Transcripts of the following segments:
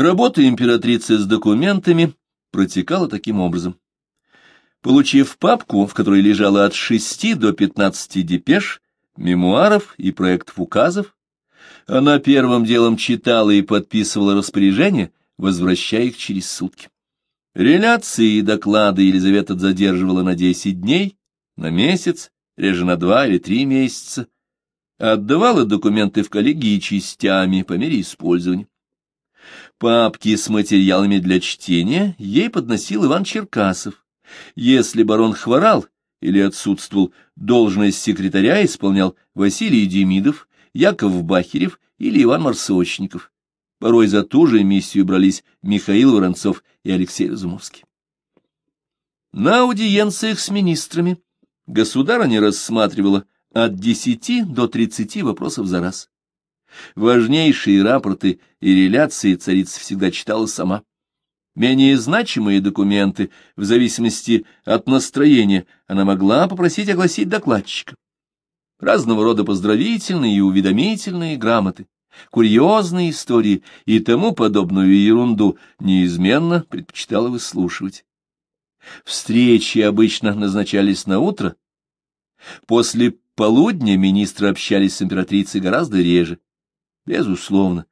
Работа императрицы с документами протекала таким образом. Получив папку, в которой лежало от шести до пятнадцати депеш, мемуаров и проектов указов, она первым делом читала и подписывала распоряжения, возвращая их через сутки. Реляции и доклады Елизавета задерживала на десять дней, на месяц, реже на два или три месяца, отдавала документы в коллегии частями по мере использования. Папки с материалами для чтения ей подносил Иван Черкасов. Если барон хворал или отсутствовал, должность секретаря исполнял Василий Демидов, Яков Бахерев или Иван Марсочников. Порой за ту же миссию брались Михаил Воронцов и Алексей Разумовский. На аудиенциях с министрами государыня рассматривала от десяти до тридцати вопросов за раз. Важнейшие рапорты и реляции царица всегда читала сама. Менее значимые документы, в зависимости от настроения, она могла попросить огласить докладчика. Разного рода поздравительные и уведомительные грамоты, курьезные истории и тому подобную ерунду неизменно предпочитала выслушивать. Встречи обычно назначались на утро. После полудня министры общались с императрицей гораздо реже. Безусловно,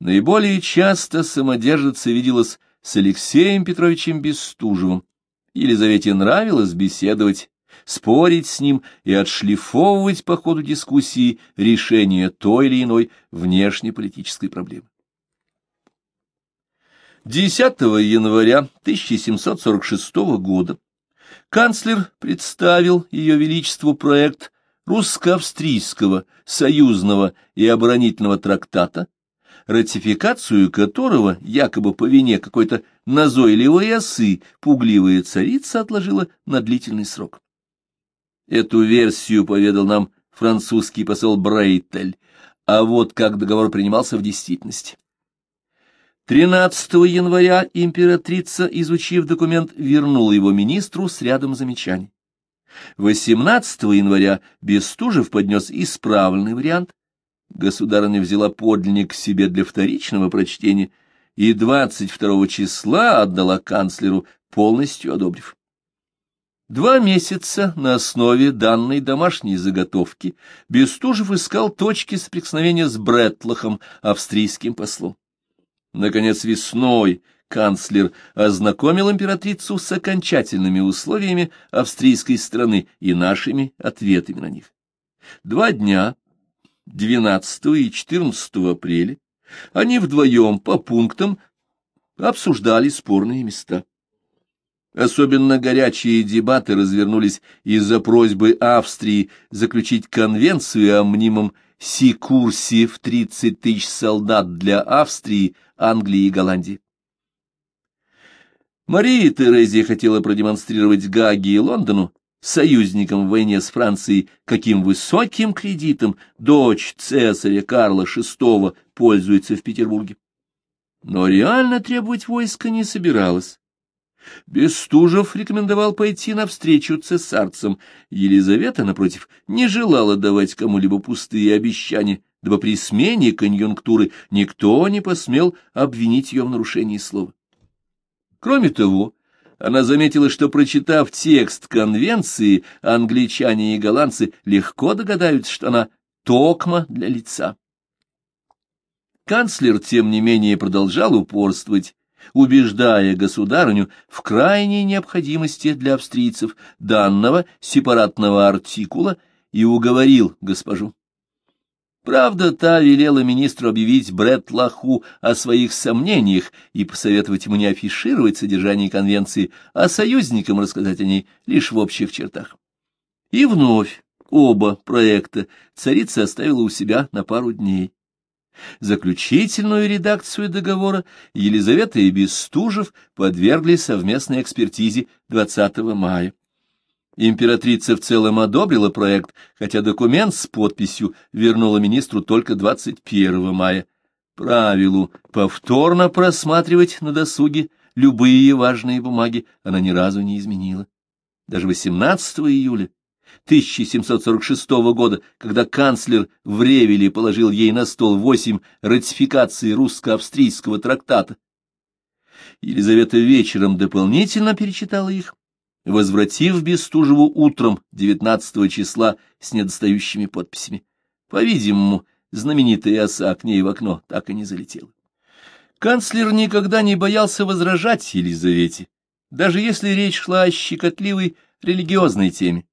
наиболее часто самодержица виделась с Алексеем Петровичем Бестужевым. Елизавете нравилось беседовать, спорить с ним и отшлифовывать по ходу дискуссии решение той или иной внешнеполитической проблемы. 10 января 1746 года канцлер представил Ее Величеству проект русско-австрийского союзного и оборонительного трактата, ратификацию которого, якобы по вине какой-то назойливой осы, пугливая царица отложила на длительный срок. Эту версию поведал нам французский посол Брейтель, а вот как договор принимался в действительности. 13 января императрица, изучив документ, вернула его министру с рядом замечаний. 18 января Бестужев поднес исправленный вариант. Государыня взяла подлинник себе для вторичного прочтения и 22 числа отдала канцлеру, полностью одобрив. Два месяца на основе данной домашней заготовки Бестужев искал точки соприкосновения с Бретлахом, австрийским послом. Наконец, весной канцлер ознакомил императрицу с окончательными условиями австрийской страны и нашими ответами на них. Два дня, 12 и 14 апреля, они вдвоем по пунктам обсуждали спорные места. Особенно горячие дебаты развернулись из-за просьбы Австрии заключить конвенцию о мнимом Сикурсе в 30 тысяч солдат для Австрии, Англии и Голландии. Мария Терезия хотела продемонстрировать Гаги и Лондону, союзникам в войне с Францией, каким высоким кредитом дочь цесаря Карла VI пользуется в Петербурге. Но реально требовать войска не собиралась. Бестужев рекомендовал пойти навстречу цесарцам. Елизавета, напротив, не желала давать кому-либо пустые обещания, дабы при смене конъюнктуры никто не посмел обвинить ее в нарушении слова. Кроме того, она заметила, что, прочитав текст конвенции, англичане и голландцы легко догадаются, что она токма для лица. Канцлер, тем не менее, продолжал упорствовать, убеждая государыню в крайней необходимости для австрийцев данного сепаратного артикула и уговорил госпожу. Правда, та велела министру объявить Лаху о своих сомнениях и посоветовать ему не афишировать содержание конвенции, а союзникам рассказать о ней лишь в общих чертах. И вновь оба проекта царица оставила у себя на пару дней. Заключительную редакцию договора Елизавета и Бестужев подвергли совместной экспертизе 20 мая. Императрица в целом одобрила проект, хотя документ с подписью вернула министру только 21 мая. Правилу повторно просматривать на досуге любые важные бумаги она ни разу не изменила. Даже 18 июля 1746 года, когда канцлер в Ревеле положил ей на стол восемь ратификаций русско-австрийского трактата. Елизавета вечером дополнительно перечитала их, возвратив Бестужеву утром 19 числа с недостающими подписями. По-видимому, знаменитая оса к ней в окно так и не залетела. Канцлер никогда не боялся возражать Елизавете, даже если речь шла о щекотливой религиозной теме.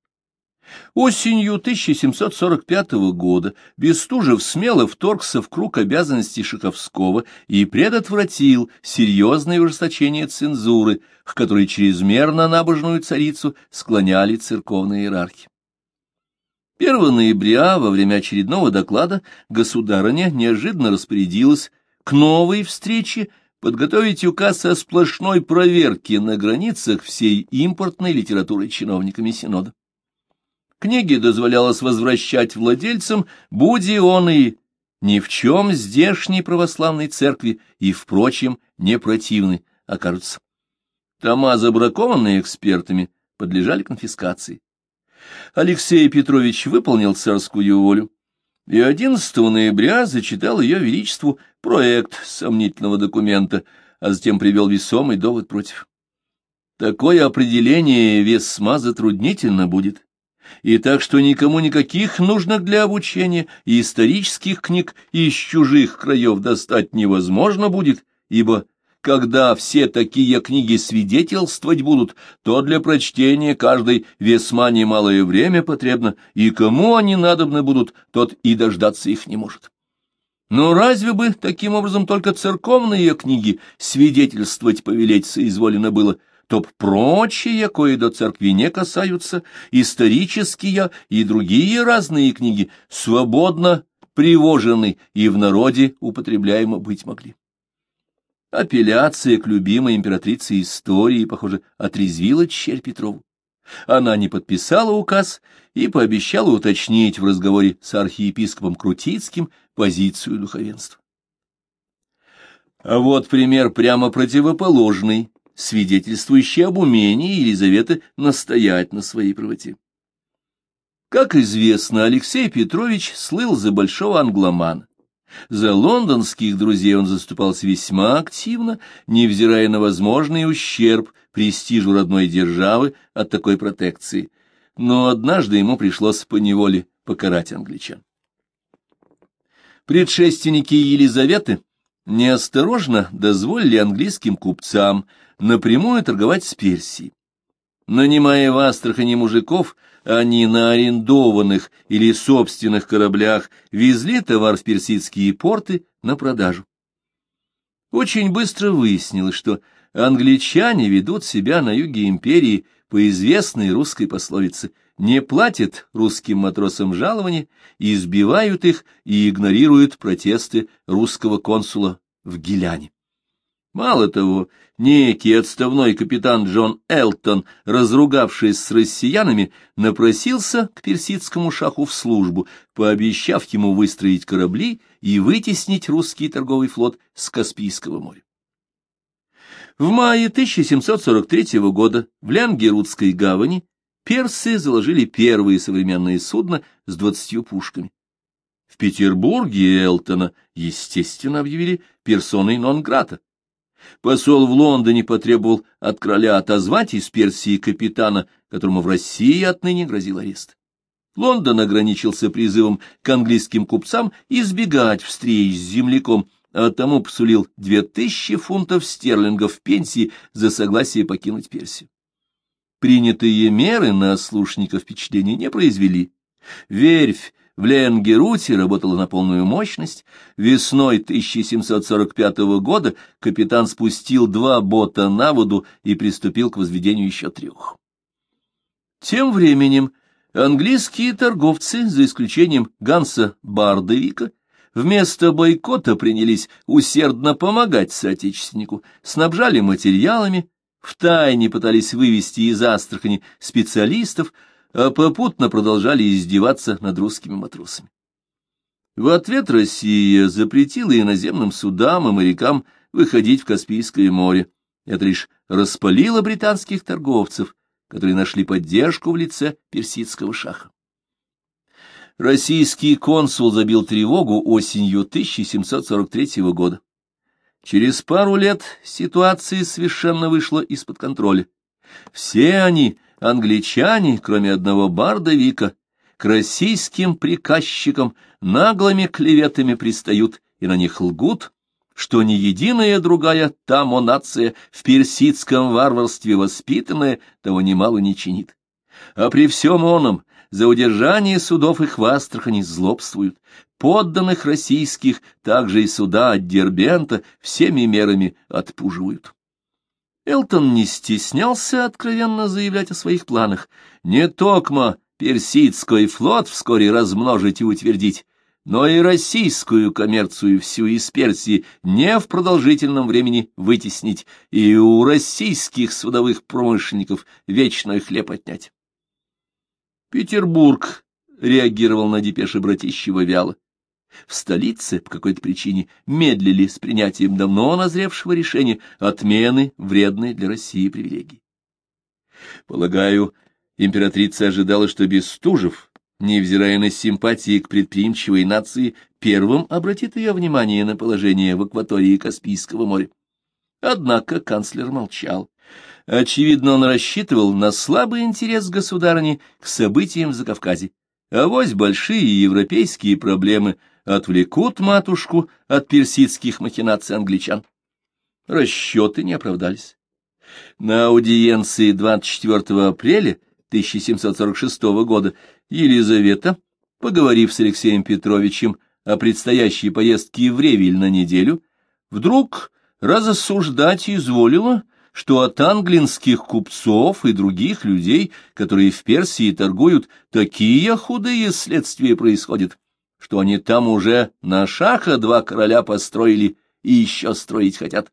Осенью 1745 года Бестужев смело вторгся в круг обязанностей Шаховского и предотвратил серьезное ужесточение цензуры, к которой чрезмерно набожную царицу склоняли церковные иерархи. 1 ноября, во время очередного доклада, государыня неожиданно распорядилась к новой встрече подготовить указ о сплошной проверке на границах всей импортной литературы чиновниками Синода. Книги дозволялось возвращать владельцам, буди он и ни в чем здешней православной церкви и, впрочем, не противны окажутся. Тома, забракованные экспертами, подлежали конфискации. Алексей Петрович выполнил царскую волю и 11 ноября зачитал ее величеству проект сомнительного документа, а затем привел весомый довод против. Такое определение весьма затруднительно будет, и так что никому никаких нужных для обучения и исторических книг из чужих краев достать невозможно будет, ибо когда все такие книги свидетельствовать будут, то для прочтения каждой весьма немалое время потребно, и кому они надобны будут, тот и дождаться их не может. Но разве бы таким образом только церковные книги свидетельствовать повелеть соизволено было, то б прочие, кои до церкви не касаются, исторические и другие разные книги, свободно привожены и в народе употребляемо быть могли. Апелляция к любимой императрице истории, похоже, отрезвила черь Петрову. Она не подписала указ и пообещала уточнить в разговоре с архиепископом Крутицким позицию духовенства. А вот пример прямо противоположный, свидетельствующий об умении Елизаветы настоять на своей правоте. Как известно, Алексей Петрович слыл за большого англомана. За лондонских друзей он заступался весьма активно, невзирая на возможный ущерб престижу родной державы от такой протекции. Но однажды ему пришлось поневоле покарать англичан. Предшественники Елизаветы неосторожно дозволили английским купцам напрямую торговать с Персией. Нанимая в Астрахани мужиков, они на арендованных или собственных кораблях везли товар в персидские порты на продажу. Очень быстро выяснилось, что англичане ведут себя на юге империи по известной русской пословице «не платят русским матросам жалования, избивают их и игнорируют протесты русского консула в Гиляне». Мало того, некий отставной капитан Джон Элтон, разругавшись с россиянами, напросился к персидскому шаху в службу, пообещав ему выстроить корабли и вытеснить русский торговый флот с Каспийского моря. В мае 1743 года в Лянгерудской гавани персы заложили первые современные судна с двадцатью пушками. В Петербурге Элтона, естественно, объявили персоной нон-грата. Посол в Лондоне потребовал от короля отозвать из Персии капитана, которому в России отныне грозил арест. Лондон ограничился призывом к английским купцам избегать встреч с земляком, а тому посулил две тысячи фунтов стерлингов пенсии за согласие покинуть Персию. Принятые меры на слушников впечатления не произвели. Верфь в Ленгеруте работала на полную мощность. Весной 1745 года капитан спустил два бота на воду и приступил к возведению еще трех. Тем временем английские торговцы, за исключением Ганса Бардовика, вместо бойкота принялись усердно помогать соотечественнику, снабжали материалами, втайне пытались вывести из Астрахани специалистов, а попутно продолжали издеваться над русскими матросами. В ответ Россия запретила иноземным судам и морякам выходить в Каспийское море. Это лишь распалило британских торговцев, которые нашли поддержку в лице персидского шаха. Российский консул забил тревогу осенью 1743 года. Через пару лет ситуация совершенно вышла из-под контроля. Все они, англичане, кроме одного барда Вика, к российским приказчикам наглыми клеветами пристают и на них лгут, что ни единая другая тамо нация в персидском варварстве воспитанная того немало не чинит. А при всем оном за удержание судов их в Астрахани злобствуют, подданных российских также и суда от Дербента всеми мерами отпуживают. Элтон не стеснялся откровенно заявлять о своих планах. Не токмо персидский флот вскоре размножить и утвердить, но и российскую коммерцию всю из Персии не в продолжительном времени вытеснить и у российских судовых промышленников вечный хлеб отнять. Петербург реагировал на депеши братищева вяло. В столице по какой-то причине медлили с принятием давно назревшего решения отмены вредной для России привилегии. Полагаю, императрица ожидала, что Бестужев, невзирая на симпатии к предприимчивой нации, первым обратит ее внимание на положение в акватории Каспийского моря. Однако канцлер молчал. Очевидно, он рассчитывал на слабый интерес государыни к событиям в Закавказье. Авось большие европейские проблемы отвлекут матушку от персидских махинаций англичан. Расчеты не оправдались. На аудиенции 24 апреля 1746 года Елизавета, поговорив с Алексеем Петровичем о предстоящей поездке в Ревель на неделю, вдруг разосуждать изволила, что от англинских купцов и других людей, которые в Персии торгуют, такие худые следствия происходят, что они там уже на шаха два короля построили и еще строить хотят.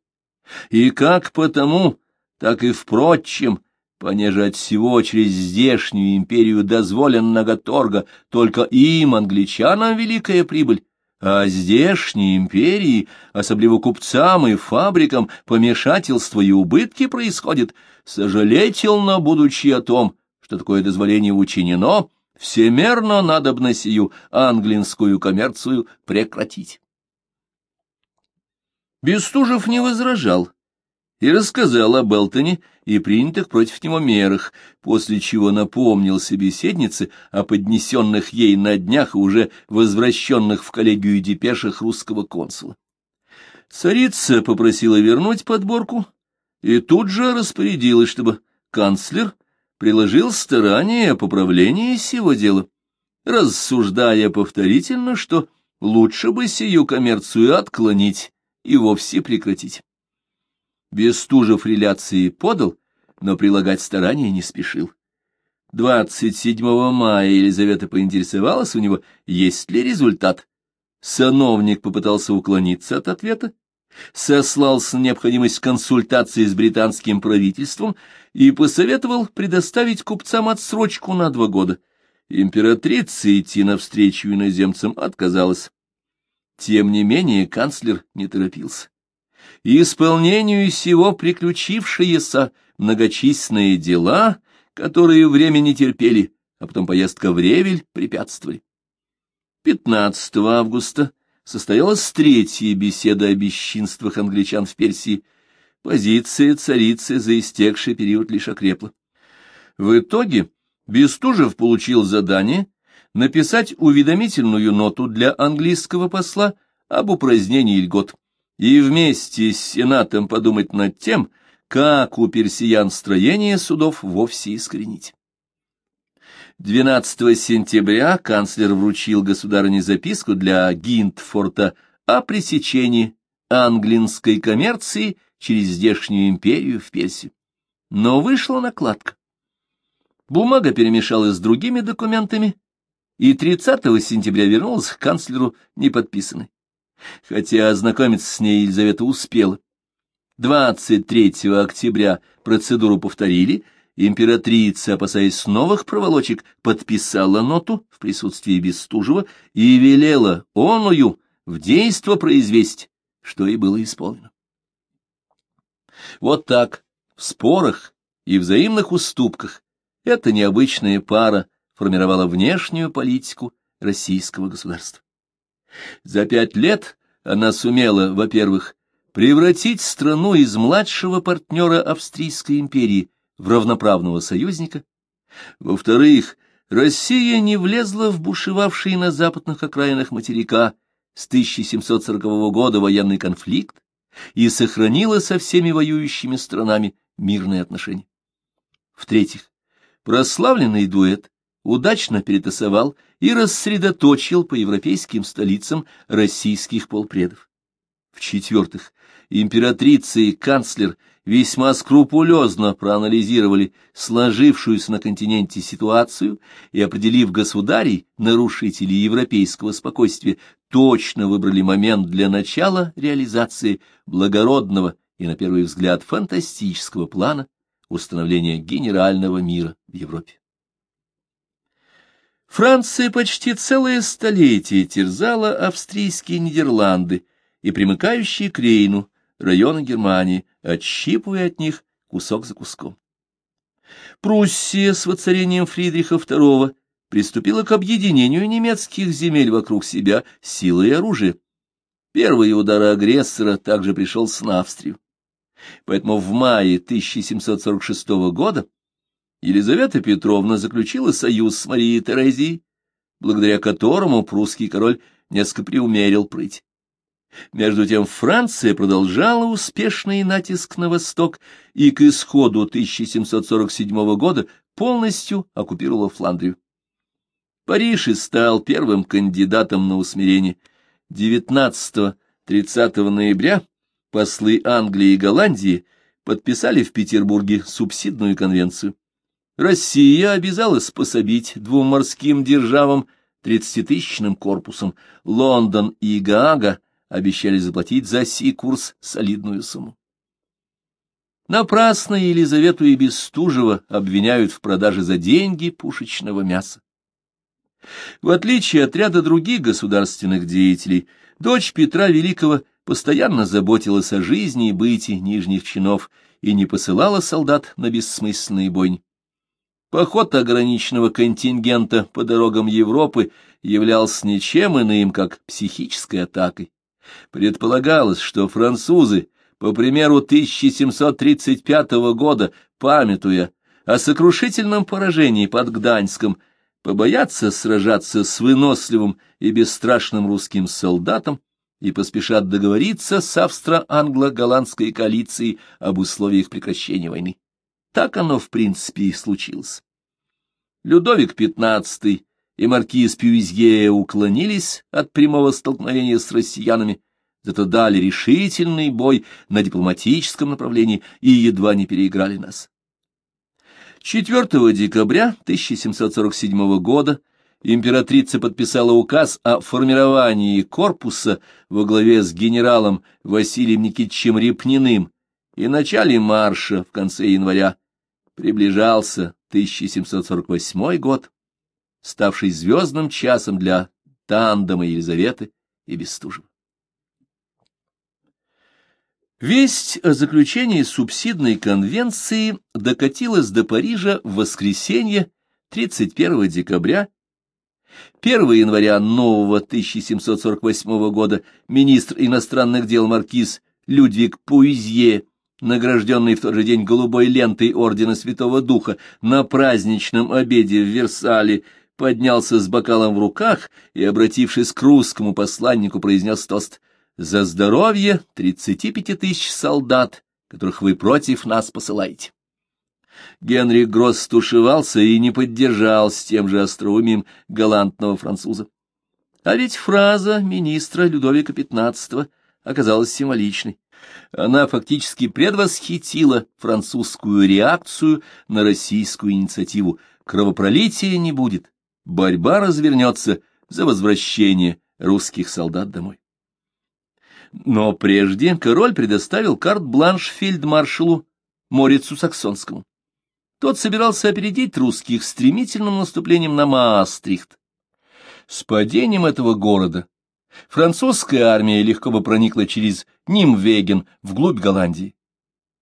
И как потому, так и впрочем, понеже от всего через здешнюю империю дозволен торга, только им, англичанам, великая прибыль, а здешней империи, особливо купцам и фабрикам, помешательство и убытки происходит, сожалетельно будучи о том, что такое дозволение учинено, всемерно надобно сию англинскую коммерцию прекратить. Бестужев не возражал и рассказал о Белтоне и принятых против него мерах, после чего напомнил собеседнице о поднесенных ей на днях уже возвращенных в коллегию депешах русского консула. Царица попросила вернуть подборку и тут же распорядилась, чтобы канцлер приложил старания о поправлении сего дела, рассуждая повторительно, что лучше бы сию коммерцию отклонить и вовсе прекратить. Бестужев реляции подал, но прилагать старания не спешил. 27 мая Елизавета поинтересовалась у него, есть ли результат. Сановник попытался уклониться от ответа, сослался на необходимость консультации с британским правительством и посоветовал предоставить купцам отсрочку на два года. Императрица идти навстречу иноземцам отказалась. Тем не менее канцлер не торопился и исполнению сего приключившиеся многочисленные дела, которые время не терпели, а потом поездка в Ревель препятствовали. 15 августа состоялась третья беседа о бесчинствах англичан в Персии. Позиция царицы за истекший период лишь окрепла. В итоге Бестужев получил задание написать уведомительную ноту для английского посла об упразднении льгот и вместе с Сенатом подумать над тем, как у персиян строение судов вовсе искоренить. 12 сентября канцлер вручил государыне записку для Гинтфорта о пресечении англинской коммерции через здешнюю империю в Персию. Но вышла накладка. Бумага перемешалась с другими документами, и 30 сентября вернулась к канцлеру неподписанной хотя ознакомиться с ней Елизавета успела. 23 октября процедуру повторили, императрица, опасаясь новых проволочек, подписала ноту в присутствии Бестужева и велела оную в действо произвести, что и было исполнено. Вот так, в спорах и взаимных уступках Эта необычная пара формировала внешнюю политику российского государства. За пять лет она сумела, во-первых, превратить страну из младшего партнера Австрийской империи в равноправного союзника, во-вторых, Россия не влезла в бушевавший на западных окраинах материка с 1740 года военный конфликт и сохранила со всеми воюющими странами мирные отношения. В-третьих, прославленный дуэт удачно перетасовал и рассредоточил по европейским столицам российских полпредов. В-четвертых, императрица и канцлер весьма скрупулезно проанализировали сложившуюся на континенте ситуацию и, определив государей, нарушителей европейского спокойствия, точно выбрали момент для начала реализации благородного и, на первый взгляд, фантастического плана установления генерального мира в Европе. Франция почти целое столетие терзала австрийские Нидерланды и примыкающие к Рейну районы Германии, отщипывая от них кусок за куском. Пруссия с воцарением Фридриха II приступила к объединению немецких земель вокруг себя силой и оружием. Первый удар агрессора также пришелся на Австрию. Поэтому в мае 1746 года Елизавета Петровна заключила союз с Марией Терезией, благодаря которому прусский король несколько приумерил прыть. Между тем Франция продолжала успешный натиск на восток и к исходу 1747 года полностью оккупировала Фландрию. Париж и стал первым кандидатом на усмирение. 19-30 ноября послы Англии и Голландии подписали в Петербурге субсидную конвенцию. Россия обязалась пособить двум морским державам тридцатитысячным корпусом. Лондон и Гаага обещали заплатить за сей курс солидную сумму. Напрасно Елизавету и Бестужева обвиняют в продаже за деньги пушечного мяса. В отличие от ряда других государственных деятелей, дочь Петра Великого постоянно заботилась о жизни и быте нижних чинов и не посылала солдат на бессмысленные бойни. Поход ограниченного контингента по дорогам Европы являлся ничем иным, как психической атакой. Предполагалось, что французы, по примеру 1735 года, памятуя о сокрушительном поражении под Гданьском, побоятся сражаться с выносливым и бесстрашным русским солдатом и поспешат договориться с австро-англо-голландской коалицией об условиях прекращения войны. Так оно, в принципе, и случилось. Людовик XV и маркиз Пюизье уклонились от прямого столкновения с россиянами, зато дали решительный бой на дипломатическом направлении и едва не переиграли нас. 4 декабря 1747 года императрица подписала указ о формировании корпуса во главе с генералом Василием Никитичем Репниным и начале марша в конце января приближался 1748 год, ставший звездным часом для тандема Елизаветы и Бестужева. Весть о заключении субсидной конвенции докатилась до Парижа в воскресенье 31 декабря 1 января нового 1748 года министр иностранных дел маркиз Людвиг Пуизье награжденный в тот же день голубой лентой Ордена Святого Духа, на праздничном обеде в Версале, поднялся с бокалом в руках и, обратившись к русскому посланнику, произнес тост «За здоровье тридцати пяти тысяч солдат, которых вы против нас посылаете». Генри Гросс стушевался и не поддержал с тем же остроумием галантного француза. А ведь фраза министра Людовика XV оказалась символичной. Она фактически предвосхитила французскую реакцию на российскую инициативу. Кровопролития не будет, борьба развернется за возвращение русских солдат домой. Но прежде король предоставил карт-бланш фельдмаршалу Морицу Саксонскому. Тот собирался опередить русских стремительным наступлением на Маастрихт. С падением этого города французская армия легко бы проникла через Нимвеген вглубь Голландии.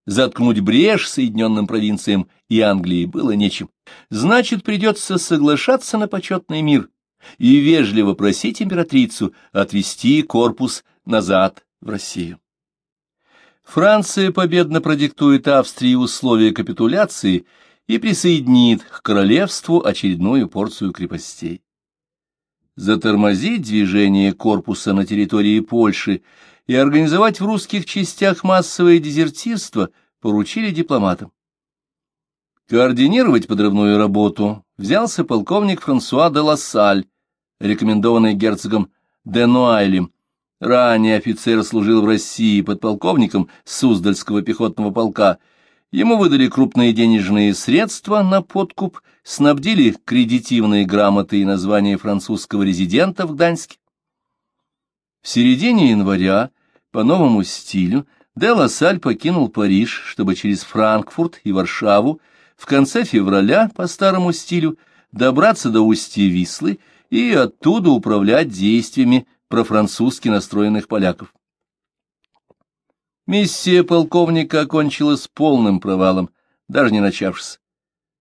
Заткнуть брешь Соединенным провинциям и Англии было нечем. Значит, придется соглашаться на почетный мир и вежливо просить императрицу отвести корпус назад в Россию. Франция победно продиктует Австрии условия капитуляции и присоединит к королевству очередную порцию крепостей. Затормозить движение корпуса на территории Польши и организовать в русских частях массовое дезертирство поручили дипломатам. Координировать подрывную работу взялся полковник Франсуа де Лассаль, рекомендованный герцогом де Нуайлем. Ранее офицер служил в России подполковником Суздальского пехотного полка. Ему выдали крупные денежные средства на подкуп, снабдили кредитивные грамоты и название французского резидента в Гданьске. В середине января по новому стилю де Лассаль покинул Париж, чтобы через Франкфурт и Варшаву в конце февраля по старому стилю добраться до устья Вислы и оттуда управлять действиями профранцузски настроенных поляков. Миссия полковника окончилась полным провалом, даже не начавшись.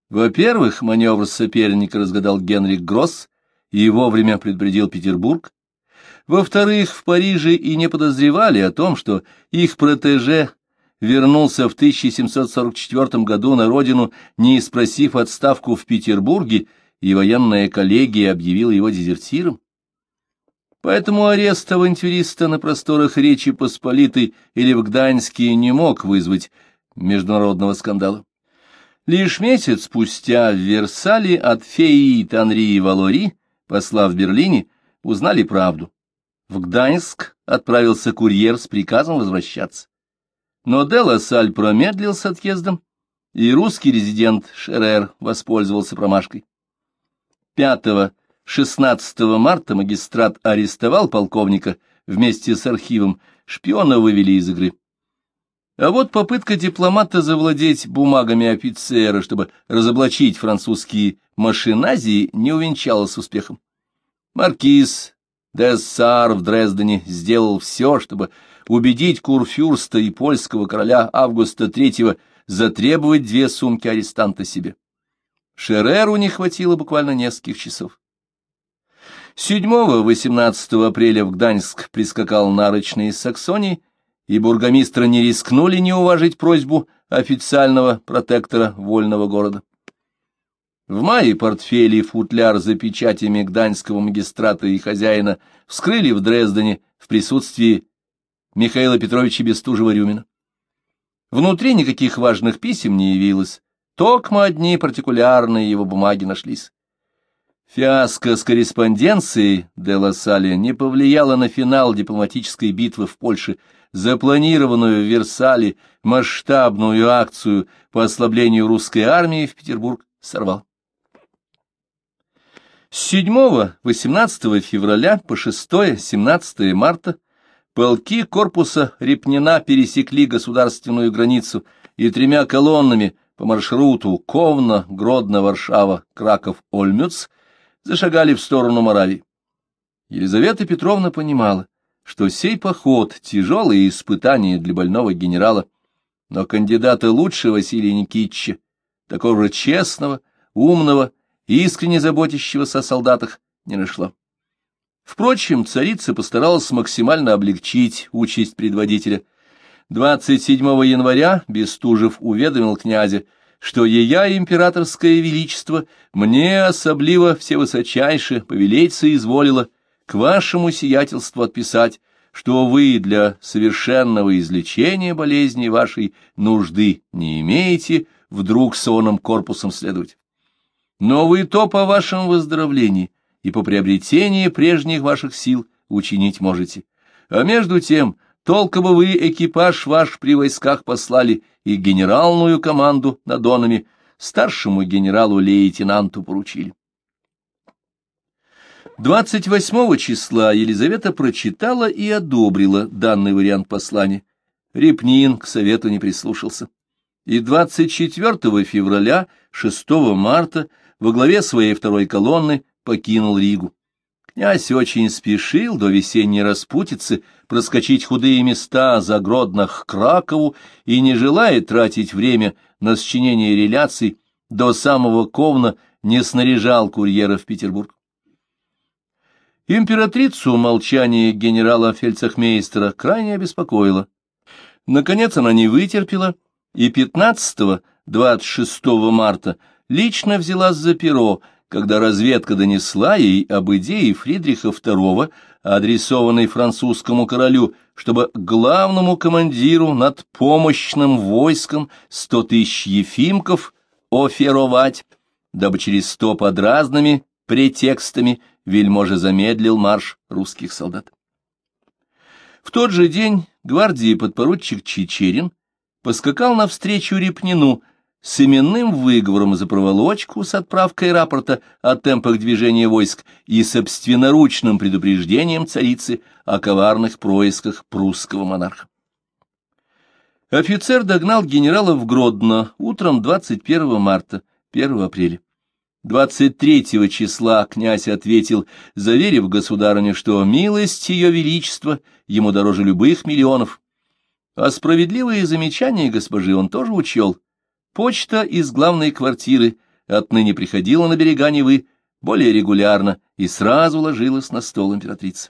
Во-первых, маневр соперника разгадал Генрих Гросс и вовремя предупредил Петербург, во-вторых, в Париже и не подозревали о том, что их протеже вернулся в 1744 году на родину, не спросив отставку в Петербурге, и военная коллегия объявила его дезертиром. Поэтому арест авантюриста на просторах Речи Посполитой или в Гданьске не мог вызвать международного скандала. Лишь месяц спустя в Версале от феи Танри и Валори, посла в Берлине, узнали правду. В Гданьск отправился курьер с приказом возвращаться. Но Делла Саль промедлил с отъездом, и русский резидент Шерер воспользовался промашкой. 5-16 марта магистрат арестовал полковника вместе с архивом, шпиона вывели из игры. А вот попытка дипломата завладеть бумагами офицера, чтобы разоблачить французские машиназии, не увенчалась успехом. Маркиз Дессар в Дрездене сделал все, чтобы убедить курфюрста и польского короля Августа III затребовать две сумки арестанта себе. Шереру не хватило буквально нескольких часов. 7-18 апреля в Гданьск прискакал нарочный из Саксонии, и бургомистры не рискнули не уважить просьбу официального протектора вольного города. В мае портфели и футляр за печатями гданьского магистрата и хозяина вскрыли в Дрездене в присутствии Михаила Петровича Бестужева-Рюмина. Внутри никаких важных писем не явилось, токмо одни партикулярные его бумаги нашлись. Фиаско с корреспонденцией де Ла не повлияло на финал дипломатической битвы в Польше, запланированную в Версале масштабную акцию по ослаблению русской армии в Петербург сорвал. С 7-18 февраля по 6-17 марта полки корпуса Репнина пересекли государственную границу и тремя колоннами по маршруту Ковна, Гродно, Варшава, Краков, Ольмюц зашагали в сторону Моравии. Елизавета Петровна понимала, что сей поход — тяжелые испытания для больного генерала, но кандидата лучше Василия Никитича, такого честного, умного искренне заботящегося о солдатах, не нашла. Впрочем, царица постаралась максимально облегчить участь предводителя. 27 января Бестужев уведомил князя, что ея императорское величество мне особливо всевысочайше повелеть соизволило к вашему сиятельству отписать, что вы для совершенного излечения болезни вашей нужды не имеете вдруг сонным корпусом следовать но вы то по вашему выздоровлении и по приобретении прежних ваших сил учинить можете. А между тем, только бы вы экипаж ваш при войсках послали и генеральную команду над Донами старшему генералу-лейтенанту поручили. 28 числа Елизавета прочитала и одобрила данный вариант послания. Репнин к совету не прислушался. И 24 февраля, 6 марта во главе своей второй колонны покинул Ригу. Князь очень спешил до весенней распутицы проскочить худые места за к Кракову и, не желая тратить время на сочинение реляций, до самого Ковна не снаряжал курьера в Петербург. Императрицу молчание генерала фельдсахмейстера крайне обеспокоило. Наконец она не вытерпела, и 15-26 марта лично взялась за перо, когда разведка донесла ей об идее Фридриха II, адресованной французскому королю, чтобы главному командиру над помощным войском сто тысяч ефимков оферовать, дабы через сто под разными претекстами вельможа замедлил марш русских солдат. В тот же день гвардии подпоручик Чечерин поскакал навстречу Репнину с именным выговором за проволочку с отправкой рапорта о темпах движения войск и собственноручным предупреждением царицы о коварных происках прусского монарха. Офицер догнал генерала в Гродно утром 21 марта, 1 апреля. 23 числа князь ответил, заверив государыню, что милость ее величества ему дороже любых миллионов. А справедливые замечания госпожи он тоже учел. Почта из главной квартиры отныне приходила на берега Невы более регулярно и сразу ложилась на стол императрицы.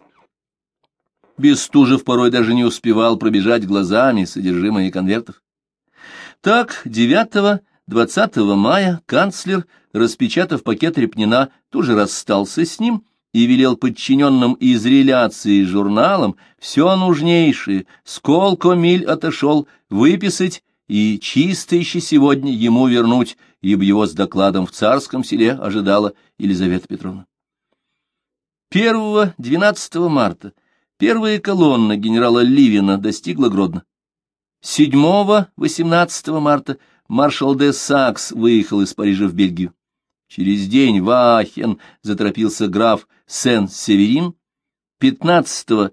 Бестужев порой даже не успевал пробежать глазами содержимое конвертов. Так, 9-20 мая канцлер распечатав пакет Репнина, тоже расстался с ним и велел подчиненным из реляции журналам все нужнейшее, сколько миль отошел, выписать и чисто еще сегодня ему вернуть, ибо его с докладом в царском селе ожидала Елизавета Петровна. 1-12 марта первая колонна генерала Ливина достигла Гродно. 7-18 марта маршал де Сакс выехал из Парижа в Бельгию. Через день в Ахен заторопился граф Сен-Северин. 15-26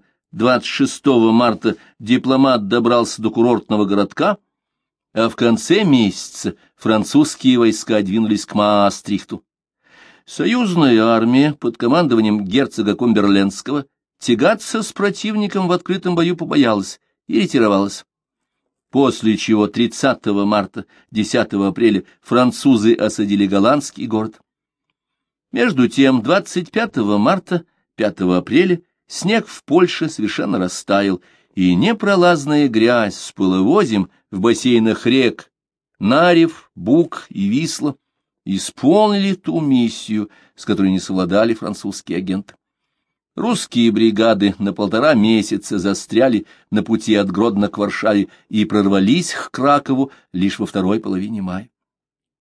марта дипломат добрался до курортного городка, а в конце месяца французские войска двинулись к Маастрихту. Союзная армия под командованием герцога Кумберленского тягаться с противником в открытом бою побоялась и ретировалась после чего 30 марта, 10 апреля французы осадили голландский город. Между тем, 25 марта, 5 апреля снег в Польше совершенно растаял, и непролазная грязь с половозем в бассейнах рек Нарев, Бук и Висла исполнили ту миссию, с которой не совладали французские агенты. Русские бригады на полтора месяца застряли на пути от Гродно к Варшаве и прорвались к Кракову лишь во второй половине мая.